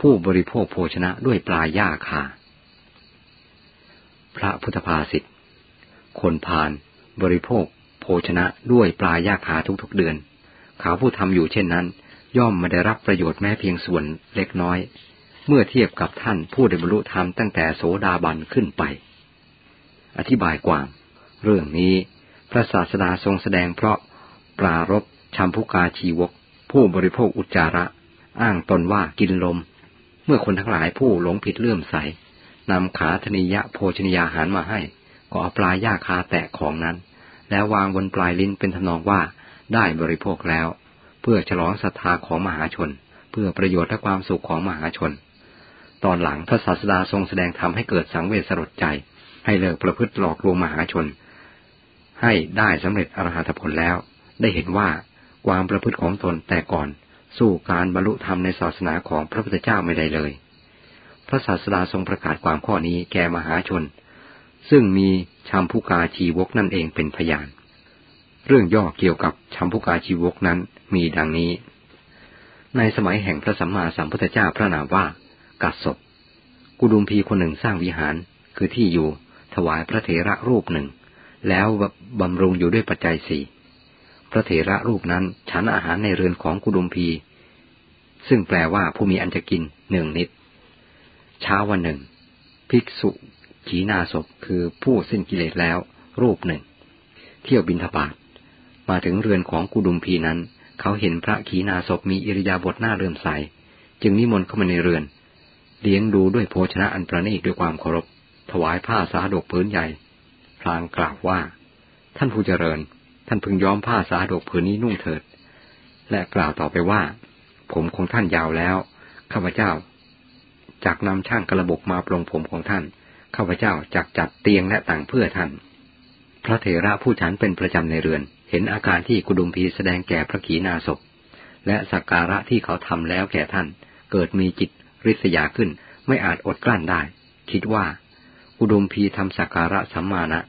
ผู้บริโภคโภชนะด้วยปลาย่าคา พระพุทธภาษิต คนพานบริโภคโภชนะด้วยปลาย่าคาทุกๆเดือน เขาผู้ทำอยู่เช่นนั้น ย่อมไม่ได้รับประโยชน์แม้เพียงส่วนเล็กน้อย เมื่อเทียบกับท่านผู้ได้บรรลุธรรมตั้งแต่โสดาบันขึ้นไป อธิบายความเรื่องนี้พระศาสดาทรงแสดงเพราะปรารบชัมพุกาชีวก ผู้บริโภคอุจจาระ อ้างตนว่ากินลม มื่อคนทั้งหลายผู้หลงผิดเลื่อมใสนำขาธนิยะโภชนิยาหารมาให้ ก็เอาปลาย่าคาแตะของนั้น แล้ววางบนปลายลิ้นเป็นทนองว่าได้บริโภคแล้ว เพื่อฉลองศรัทธาของมหาชน เพื่อประโยชน์และความสุขของมหาชน ตอนหลังพระศาสดาทรงแสดงธรรมให้เกิดสังเวชสลดใจ ให้เลิกประพฤติหลอกลวงมหาชน ให้ได้สำเร็จอรหัตผลแล้ว ได้เห็นว่าความประพฤติของตนแต่ก่อน สู้การบรรลุธรรมในศาสนาของพระพุทธเจ้าไม่ได้เลย พระศาสดาทรงประกาศความข้อนี้แก่มหาชน ซึ่งมีชัมพุกาชีวกนั่นเองเป็นพยาน เรื่องย่อเกี่ยวกับชัมพุกาชีวกนั้นมีดังนี้ ในสมัยแห่งพระสัมมาสัมพุทธเจ้าพระนามว่ากัสศพกุดุมพีคนหนึ่งสร้างวิหารคือที่อยู่ถวายพระเถระรูปหนึ่ง แล้วบำรุงอยู่ด้วยปัจจัยสี่ พระเถระรูปนั้นฉันอาหารในเรือนของกุดุมพี ซึ่งแปลว่าผู้มีอันจะกินหนึ่งนิด เช้าวันหนึ่ง ภิกษุขีนาศพคือผู้สิ้นกิเลสแล้ว รูปหนึ่ง เที่ยวบินทบาทมาถึงเรือนของกุดุมพีนั้น เขาเห็นพระขีนาศพมีอิริยาบถหน้าเรื่มใส จึงนิมนต์เข้ามาในเรือน เลี้ยงดูด้วยโภชนะอันประณีตด้วยความเคารพ ถวายผ้าสาดกพื้นใหญ่ พลางกล่าวว่า ท่านผู้เจริญ ท่านพึงย้อมผ้าสาดกผืนนี้นุ่งเถิด และกล่าวต่อไปว่า ผมของท่านยาวแล้วข้าพเจ้าจากนำช่างกระบกมาปลงผมของท่านข้าพเจ้าจากจัดเตียงและต่างเพื่อท่าน พระเถระผู้ฉันเป็นประจำในเรือน เห็นอาการที่กุดุมพีแสดงแก่พระขีณาศพและสักการะที่เขาทำแล้วแก่ท่าน เกิดมีจิตริษยาขึ้น ไม่อาจอดกลั้นได้ คิดว่ากุดุมพีทำสักการะสัมมาณะ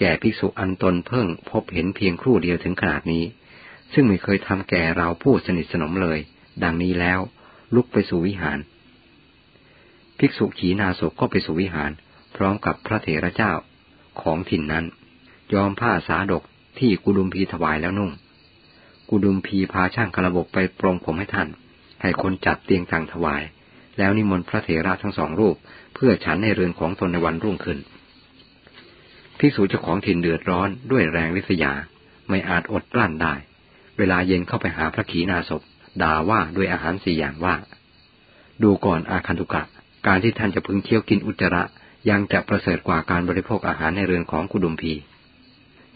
แก่ภิกษุอันตนเพิ่งพบเห็นเพียงครู่เดียวถึงขนาดนี้ ซึ่งไม่เคยทำแก่เราผู้สนิทสนมเลย ดังนี้แล้ว ลุกไปสู่วิหาร ภิกษุขีนาศก็ไปสู่วิหาร พร้อมกับพระเถระเจ้าของถิ่นนั้น ยอมผ้าสาดกที่กุดุมพีถวายแล้วนุ่ง กุดุมพีพาช่างกระบบไปปรงผมให้ท่าน ให้คนจัดเตียงต่างถวาย แล้วนิมนต์พระเถระทั้งสองรูป เพื่อฉันในเรือนของตนในวันรุ่งขึ้น ภิกษุเจ้าของถิ่นเดือดร้อนด้วยแรงวิษยา ไม่อาจอดกลั้นได้ เวลาเย็นเข้าไปหาพระขีณาสพด่าว่าด้วยอาหารสี่อย่างว่า ดูก่อนอาคันตุกะ การที่ท่านจะพึงเคี้ยวกินอุจจาระยังจะประเสริฐกว่าการบริโภคอาหารในเรือนของกุดุมพี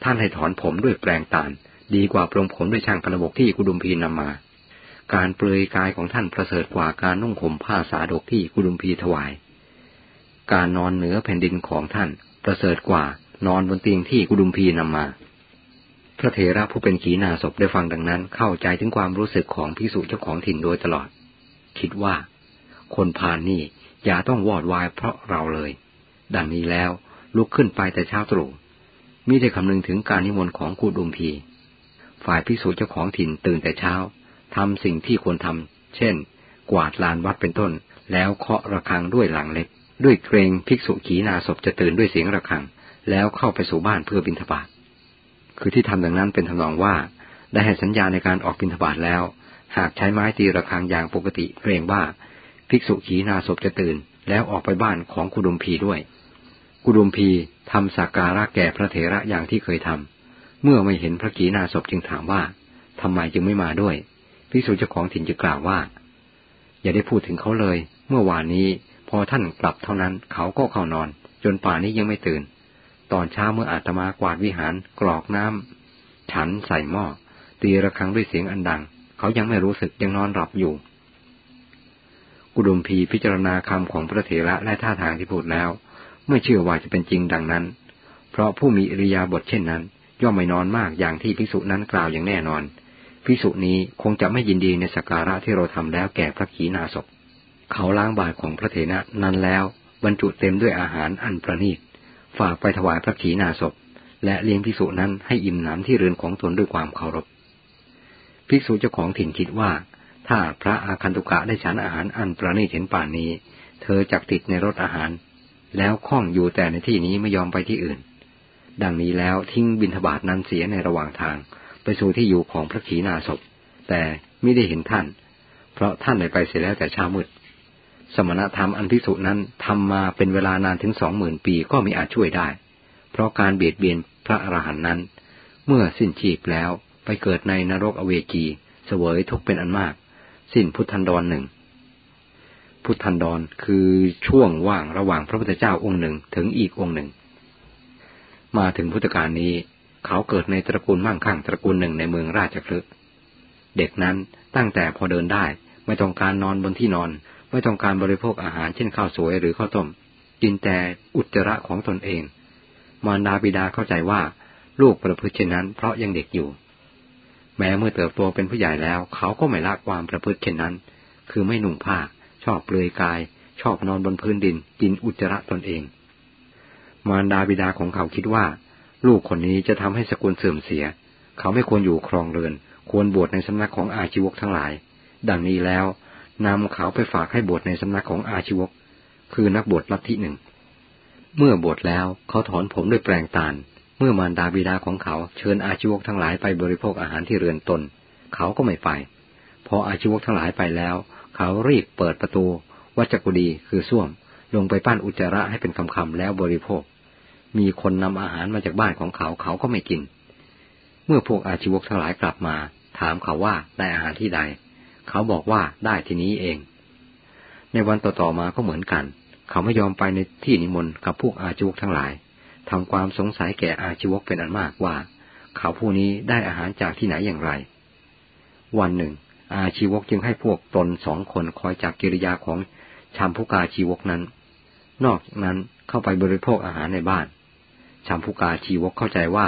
ท่านให้ถอนผมด้วยแปลงตาลดีกว่าปรงผมด้วยช่างกระบกที่กุดุมพีนำมา การเปลือยกายของท่านประเสริฐกว่าการนุ่งห่มผ้าสาดกที่กุดุมพีถวาย การนอนเหนือแผ่นดินของท่านประเสริฐกว่า นอนบนเตียงที่กุดุมพีนำมา พระเถระผู้เป็นขีณาศพได้ฟังดังนั้น เข้าใจถึงความรู้สึกของพิสุเจ้าของถิ่นโดยตลอด คิดว่า คนผ่านนี่อย่าต้องวอดวายเพราะเราเลย ดังนี้แล้วลุกขึ้นไปแต่เช้าตรู่มิได้คำนึงถึงการนิมนต์ของกุดุมพี ฝ่ายพิสุเจ้าของถิ่นตื่นแต่เช้าทำสิ่งที่ควรทำเช่น กวาดลานวัดเป็นต้น แล้วเคาะระฆังด้วยหลังเล็กด้วยเกรงภิกษุขีณาศพจะตื่นด้วยเสียงระฆัง แล้วเข้าไปสู่บ้านเพื่อบิณฑบาตคือที่ทำดังนั้นเป็นทำนองว่า ได้ให้สัญญาในการออกบิณฑบาตแล้ว หากใช้ไม้ตีระฆังอย่างปกติเกรงว่า ภิกษุขีนาศพจะตื่น แล้วออกไปบ้านของกุดุมพีด้วย กุดุมพีทำสักการะแก่พระเถระอย่างที่เคยทำเมื่อไม่เห็นพระขีนาศพจึงถามว่าทำไมจึงไม่มาด้วย ภิกษุเจ้าของถิ่นจะกล่าวว่า อย่าได้พูดถึงเขาเลย เมื่อวานนี้พอท่านกลับเท่านั้นเขาก็เข้านอน จนป่านนี้ยังไม่ตื่น ตอนเช้าเมื่ออาตมากวาดวิหารกรอกน้ำฉันใส่หม้อตีระฆังด้วยเสียงอันดัง เขายังไม่รู้สึกยังนอนหลับอยู่ กุดุมพีพิจารณาคำของพระเถระและท่าทางที่พูดแล้ว ไม่เชื่อว่าจะเป็นจริงดังนั้น เพราะผู้มีอริยาบทเช่นนั้น ย่อมไม่นอนมากอย่างที่ภิกษุนั้นกล่าวอย่างแน่นอนภิกษุนี้คงจะไม่ยินดีในสักการะที่เราทำแล้วแก่พระขีณาสพเขาล้างบาตรของพระเถระนั้นแล้ว บรรจุเต็มด้วยอาหารอันประณีต ฝากไปถวายพระขีณาสพ และเลี้ยงภิกษุนั้นให้อิ่มหนำที่เรือนของตนด้วยความเคารพ ภิกษุเจ้าของถิ่นคิดว่า ถ้าพระอาคันตุกะได้ฉันอาหารอันประณีตเห็นป่านนี้ เธอจักติดในรถอาหาร แล้วคล้องอยู่แต่ในที่นี้ไม่ยอมไปที่อื่น ดังนี้แล้วทิ้งบินทบาทนั้นเสียในระหว่างทาง ไปสู่ที่อยู่ของพระขีณาสพ แต่ไม่ได้เห็นท่าน เพราะท่านได้ไปเสียแล้วแต่เช้ามืด สมณธรรมอันพิสุนั้นทำมาเป็นเวลานานถึงสองหมื่นปีก็มีอาจช่วยได้ เพราะการเบียดเบียนพระอรหันต์นั้น เมื่อสิ้นชีพแล้วไปเกิดในนรกอเวจีเสวยทุกเป็นอันมาก สิ้นพุทธันดรหนึ่งพุทธันดรคือช่วงว่างระหว่างพระพุทธเจ้าองค์หนึ่งถึงอีกองค์หนึ่ง มาถึงพุทธกาลนี้ เขาเกิดในตระกูลมั่งคั่งตระกูลหนึ่งในเมืองราชคลึเด็กนั้นตั้งแต่พอเดินได้ไม่ต้องการนอนบนที่นอน ไม่ต้องการบริโภคอาหารเช่นข้าวสวยหรือข้าวต้ม กินแต่อุจจาระของตนเอง มารดาบิดาเข้าใจว่าลูกประพฤติเช่นนั้นเพราะยังเด็กอยู่ แม้เมื่อเติบโตเป็นผู้ใหญ่แล้ว เขาก็ไม่ละความประพฤติเช่นนั้น คือไม่หนุ่งผ้า ชอบเปลือยกาย ชอบนอนบนพื้นดิน กินอุจจาระตนเอง มารดาบิดาของเขาคิดว่า ลูกคนนี้จะทำให้สกุลเสื่อมเสีย เขาไม่ควรอยู่ครองเรือน ควรบวชในสำนักของอาชีวกทั้งหลาย ดังนี้แล้ว นำเขาไปฝากให้บวชในสำนักของอาชีวก คือนักบวชลัทธิหนึ่ง เมื่อบวชแล้วเขาถอนผมด้วยแปลงตาล เมื่อมารดาบิดาของเขาเชิญอาชีวกทั้งหลายไปบริโภคอาหารที่เรือนตน เขาก็ไม่ไป พออาชีวกทั้งหลายไปแล้ว เขารีบเปิดประตู วัจกุดีคือส้วม ลงไปปั้นอุจจาระให้เป็นคำๆแล้วบริโภค มีคนนำอาหารมาจากบ้านของเขาเขาก็ไม่กิน เมื่อพวกอาชีวกทั้งหลายกลับมา ถามเขาว่าได้อาหารที่ใด เขาบอกว่าได้ที่นี้เอง ในวันต่อๆมาก็เหมือนกัน เขาไม่ยอมไปในที่นิมนต์กับพวกอาชีวกทั้งหลายทำความสงสัยแก่อาชีวกเป็นอันมากว่า เขาผู้นี้ได้อาหารจากที่ไหนอย่างไร วันหนึ่ง อาชีวกจึงให้พวกตนสองคนคอยจับกิริยาของชัมพุกาชีวกนั้น นอกจากนั้นเข้าไปบริโภคอาหารในบ้านชัมพุกาชีวกเข้าใจว่า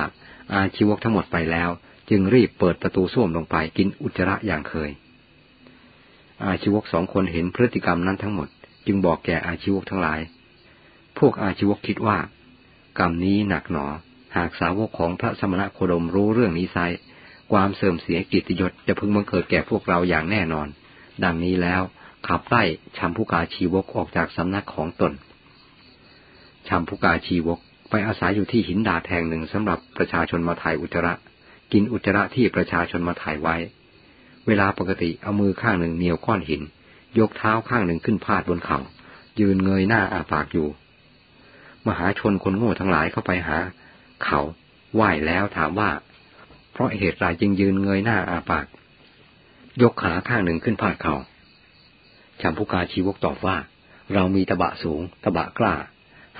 อาชีวกทั้งหมดไปแล้ว จึงรีบเปิดประตูส้วมลงไปกินอุจจาระอย่างเคย อาชีวกสองคนเห็นพฤติกรรมนั้นทั้งหมด จึงบอกแก่อาชีวกทั้งหลาย พวกอาชีวกคิดว่า กรรมนี้หนักหนอ หากสาวกของพระสมณโคดมรู้เรื่องนี้ไซความเสื่อมเสียกิตยศจะพึงบังเกิดแก่พวกเราอย่างแน่นอน ดังนี้แล้วขับไล่ชัมพุกาชีวกออกจากสำนักของตนชัมพุกาชีวกไปอาศัยอยู่ที่หินดาดแห่งหนึ่งสำหรับประชาชนมาถ่ายอุจระ กินอุจระที่ประชาชนมาถ่ายไว้ เวลาปกติเอามือข้างหนึ่งเหนียวก้อนหิน ยกเท้าข้างหนึ่งขึ้นพาดบนเขา่า ยืนเงยหน้าอาปากอยู่ มหาชนคนโง่ทั้งหลายเข้าไปหา เขาไหว้แล้วถามว่า เพราะเหตุไรจึงยืนเงยหน้าอาปาก ยกขาข้างหนึ่งขึ้นพาดเขา่าชัมพุกาชีวกตอบว่า เรามีตะบะสูง ตะบะกล้า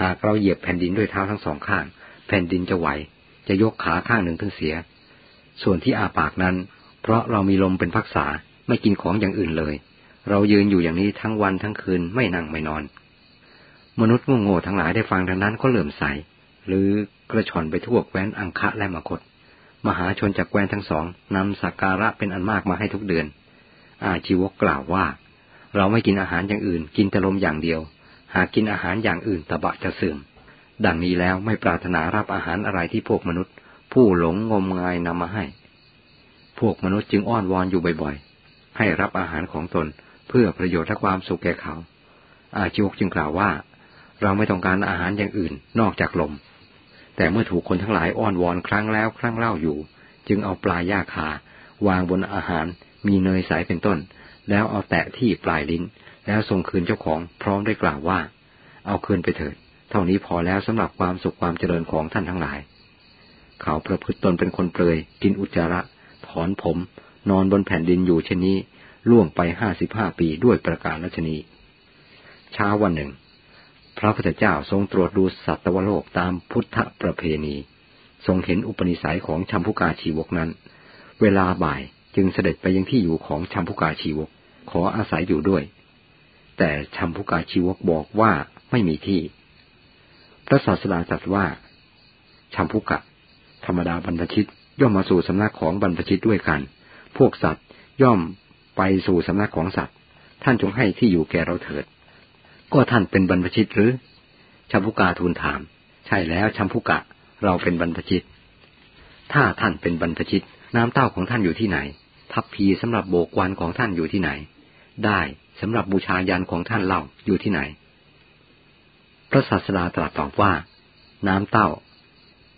หากเราเหยียบแผ่นดินด้วยเท้าทั้งสองข้าง แผ่นดินจะไหว จะยกขาข้างหนึ่งขึ้นเสีย ส่วนที่อาปากนั้น เพราะเรามีลมเป็นพักษาไม่กินของอย่างอื่นเลย เรายืนอยู่อย่างนี้ทั้งวันทั้งคืนไม่นั่งไม่นอน มนุษย์โง่ๆทั้งหลายได้ฟังดังนั้นก็เหลื่อมใส หรือกระชอนไปทั่วแคว้นอังคะและมคต มหาชนจากแคว้นทั้งสองนำสักการะเป็นอันมากมาให้ทุกเดือน อาชีวกกล่าวว่า เราไม่กินอาหารอย่างอื่น กินแต่ลมอย่างเดียว หากกินอาหารอย่างอื่นตะบะจะเสื่อมดังนี้แล้วไม่ปรารถนารับอาหารอะไรที่พวกมนุษย์ ผู้หลงงมงายนำมาให้ พวกมนุษย์จึงอ้อนวอนอยู่บ่อยๆ ให้รับอาหารของตนเพื่อประโยชน์และความสุขแก่เขา อาชีวกจึงกล่าวว่า เราไม่ต้องการอาหารอย่างอื่นนอกจากลม แต่เมื่อถูกคนทั้งหลายอ้อนวอนครั้งแล้วครั้งเล่าอยู่ จึงเอาปลายาคาวางบนอาหารมีเนยใสเป็นต้น แล้วเอาแตะที่ปลายลิ้น แล้วส่งคืนเจ้าของพร้อมได้กล่าวว่า เอาคืนไปเถิด เท่านี้พอแล้วสำหรับความสุขความเจริญของท่านทั้งหลาย เขาประพฤติตนเป็นคนเปรยกินอุจจาระ ถอนผม นอนบนแผ่นดินอยู่เช่นนี้ล่วงไปห้าสิบห้าปีด้วยประการลัชนีเช้าวันหนึ่ง พระพุทธเจ้าทรงตรวจดูสัตวโลกตามพุทธประเพณี ทรงเห็นอุปนิสัยของชัมพุกาชีวกนั้น เวลาบ่ายจึงเสด็จไปยังที่อยู่ของชัมพุกาชีวก ขออาศัยอยู่ด้วย แต่ชัมพุกาชีวกบอกว่าไม่มีที่ พระศาสดาตรัสว่าชัมพุกะ ธรรมดาบรรพชิต ย่อมมาสู่สำนักของบรรพชิตด้วยกัน พวกสัตว์ย่อมไปสู่สำนักของสัตว์ ท่านจงให้ที่อยู่แก่เราเถิด ก็ท่านเป็นบรรพชิตหรือชัมพุกาทูลถาม ใช่แล้วชัมพุกะ เราเป็นบรรพชิต ถ้าท่านเป็นบรรพชิต น้ำเต้าของท่านอยู่ที่ไหน ทัพพีสำหรับโบกวันของท่านอยู่ที่ไหน ได้สำหรับบูชายันของท่านเล่าอยู่ที่ไหน พระศาสดาตรัสตอบว่า น้ำเต้า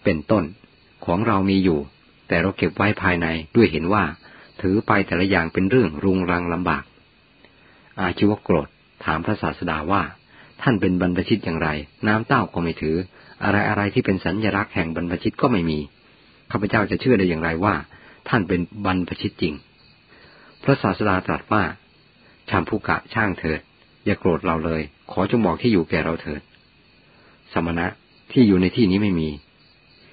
เป็นต้นของเรามีอยู่ แต่เราเก็บไว้ภายในด้วยเห็นว่า ถือไปแต่ละอย่างเป็นเรื่องรุงรังลำบาก อาชีวโกรธถามพระศาสดาว่า ท่านเป็นบรรพชิตอย่างไร น้ำเต้าก็ไม่ถือ อะไรอะไรที่เป็นสัญญลักษณ์แห่งบรรพชิตก็ไม่มีข้าพเจ้าจะเชื่อได้อย่างไรว่า ท่านเป็นบรรพชิตจริง พระศาสดาตรัสว่าชามผู้กะช่างเถิด อย่าโกรธเราเลย ขอจงบอกที่อยู่แก่เราเถิด สมณะที่อยู่ในที่นี้ไม่มี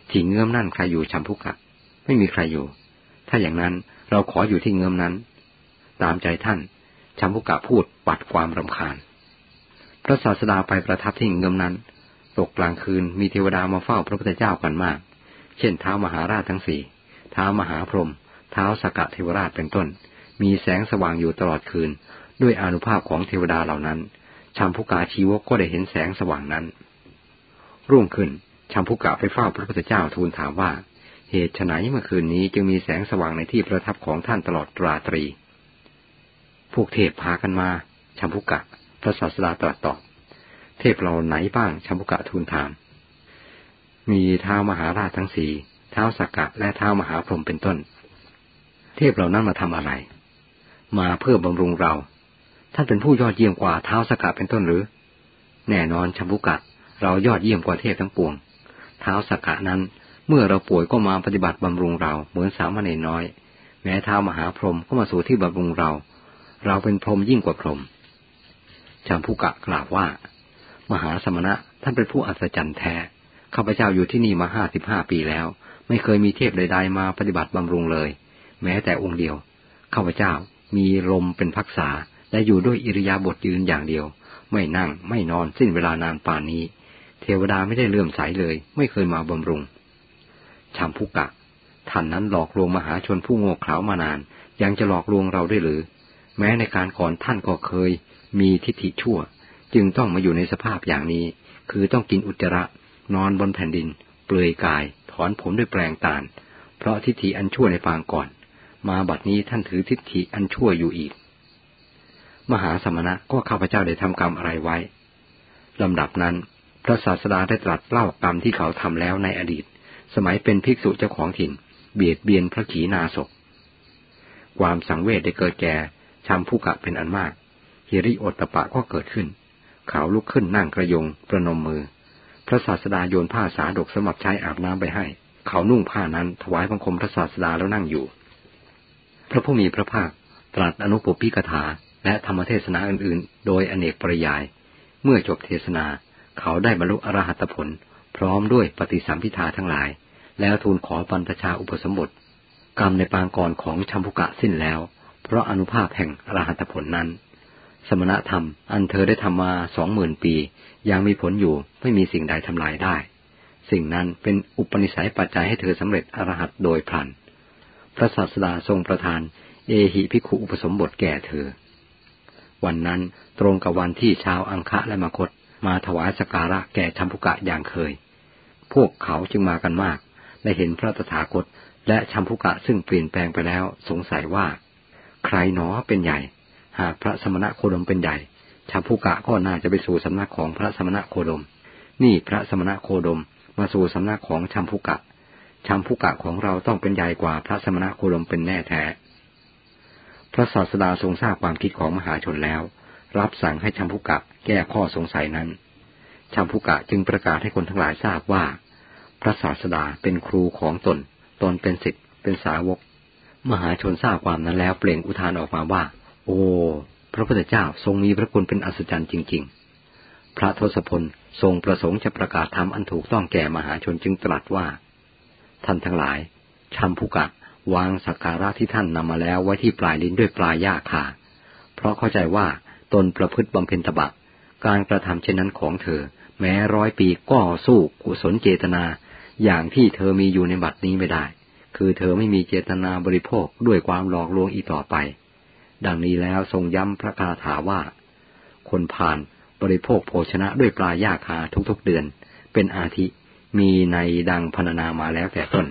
ที่เงื้อมนั่นใครอยู่ชัมพุกะ ไม่มีใครอยู่ ถ้าอย่างนั้นเราขออยู่ที่เงื้อมนั้น ตามใจท่านชัมพุกะพูดปัดความรำคาญ พระศาสดาไปประทับที่เงื้อมนั้น ตกกลางคืนมีเทวดามาเฝ้าพระพุทธเจ้ากันมาก เช่นเท้ามหาราชทั้งสี่เท้ามหาพรหมเท้าสกะเทวราชเป็นต้น มีแสงสว่างอยู่ตลอดคืน ด้วยอนุภาพของเทวดาเหล่านั้นชัมพุกาชีวกก็ได้เห็นแสงสว่างนั้น รุ่งขึ้นชัมพุกะไปเฝ้าพระพุทธเจ้าทูลถามว่า เหตุไฉนเมื่อคืนนี้จึงมีแสงสว่างในที่ประทับของท่านตลอดราตรี พวกเทพพากันมาชัมพุกะ พระศาสดาตรัสตอบ เทพเราไหนบ้างชัมพุกะทูลถาม มีเท้ามหาราชทั้งสี่เท้าสักกะและเท้ามหาพรหมเป็นต้น เทพเหล่านั้นมาทำอะไร มาเพื่อบำรุงเรา ท่านเป็นผู้ยอดเยี่ยมกว่าเท้าสักกะเป็นต้นหรือ แน่นอนชัมพุกะเรายอดเยี่ยมกว่าเทพทั้งปวง เท้าสักกะนั้น เมื่อเราป่วยก็มาปฏิบัติบำรุงเราเหมือนสามเณรน้อย แม้ท้าวมหาพรหมก็มาสู่ที่บำรุงเรา เราเป็นพรหมยิ่งกว่าพรหมจำผู้กะกล่าวว่า มหาสมณะท่านเป็นผู้อัศจรรย์แท้ข้าพเจ้าอยู่ที่นี่มาห้าสิบห้าปีแล้ว ไม่เคยมีเทพใดๆมาปฏิบัติบำรุงเลย แม้แต่องค์เดียวข้าพเจ้ามีลมเป็นพักษาและอยู่ด้วยอิริยาบถยืนอย่างเดียว ไม่นั่งไม่นอนสิ้นเวลานานป่านนี้ เทวดาไม่ได้เลื่อมใสเลย ไม่เคยมาบำรุง ชัมพุกะ ท่านนั้นหลอกลวงมหาชนผู้โง่เขลามานาน ยังจะหลอกลวงเราได้หรือ แม้ในการก่อนท่านก็เคย มีทิฏฐิชั่ว จึงต้องมาอยู่ในสภาพอย่างนี้ คือต้องกินอุจจาระ นอนบนแผ่นดิน เปลือยกาย ถอนผมด้วยแปลงตาล เพราะทิฏฐิอันชั่วในปางก่อน มาบัดนี้ท่านถือทิฏฐิอันชั่วอยู่อีก มหาสมณะก็ข้าพเจ้าได้ทำกรรมอะไรไว้ลำดับนั้น พระศาสดาได้ตรัสเล่ากรรมที่เขาทำแล้วในอดีต สมัยเป็นภิกษุเจ้าของถิ่น เบียดเบียนพระขีณาสพความสังเวชได้เกิดแก่ชำผู้กะเป็นอันมาก ฮิริโอตปะก็เกิดขึ้น เขาลุกขึ้นนั่งกระยงประนมมือ พระศาสดาโยนผ้าสาดกสำหรับใช้อาบน้ำไปให้ เขานุ่งผ้านั้นถวายบังคมพระศาสดาแล้วนั่งอยู่ พระผู้มีพระภาคตรัสอนุปปิกถาและธรรมเทศนาอื่นๆ โดยอเนกปริยาย เมื่อจบเทศนาเขาได้บรรลุอรหัตผล พร้อมด้วยปฏิสัมพิทาทั้งหลาย แล้วทูลขอปันตชาอุปสมบท กรรมในปางก่อนของชัมพุกะสิ้นแล้ว เพราะอนุภาพแห่งอรหัตผลนั้น สมณธรรมอันเธอได้ทำมาสองหมื่นปี ยังมีผลอยู่ไม่มีสิ่งใดทำลายได้ สิ่งนั้นเป็นอุปนิสัยปัจจัยให้เธอสำเร็จอรหัตโดยพลัน พระศาสดาทรงประทาน เอหิพิคุอุปสมบทแก่เธอ วันนั้นตรงกับวันที่ชาวอังคะและมคตมาถวายสการะแก่ชัมพุกะอย่างเคย พวกเขาจึงมากันมากได้เห็นพระตถาคตและชัมพุกะซึ่งเปลี่ยนแปลงไปแล้วสงสัยว่า ใครหนอเป็นใหญ่ หากพระสมณะโคดมเป็นใหญ่ชัมพุกะก็น่าจะไปสู่สำนักของพระสมณะโคดม นี่พระสมณะโคดมมาสู่สำนักของชัมพุกะชัมพุกะของเราต้องเป็นใหญ่กว่าพระสมณะโคดมเป็นแน่แท้ พระศาสดาทรงทราบความคิดของมหาชนแล้ว รับสั่งให้ชัมพุกะแก้ข้อสงสัยนั้นชัมพุกะจึงประกาศให้คนทั้งหลายทราบว่า ระศาสดาเป็นครูของตน ตนเป็นศิษย์เป็นสาวก มหาชนทราบความนั้นแล้วเปล่งอุทานออกมาว่า โอ้พระพุทธเจ้าทรงมีพระคุณเป็นอัศจรรย์จริง ๆ พระทศพลทรงประสงค์จะประกาศธรรมอันถูกต้องแก่มหาชนจึงตรัสว่า ท่านทั้งหลายชัมพุกะวางสักการะที่ท่านนำมาแล้วไว้ที่ปลายลิ้นด้วยปลายหญ้าคาเพราะเข้าใจว่าตนประพฤติบำเพ็ญตบะ การกระทำเช่นนั้นของเธอ แม้ร้อยปีก็สู้กุศลเจตนา อย่างที่เธอมีอยู่ในบัดนี้ไม่ได้ คือเธอไม่มีเจตนาบริโภคด้วยความหลอกลวงอีกต่อไป ดังนี้แล้วทรงย้ำพระคาถาว่า คนผ่านบริโภคโภชนะด้วยปลายาคาทุกๆเดือน เป็นอาทิมีในดังพรรณนามาแล้วแต่ต้น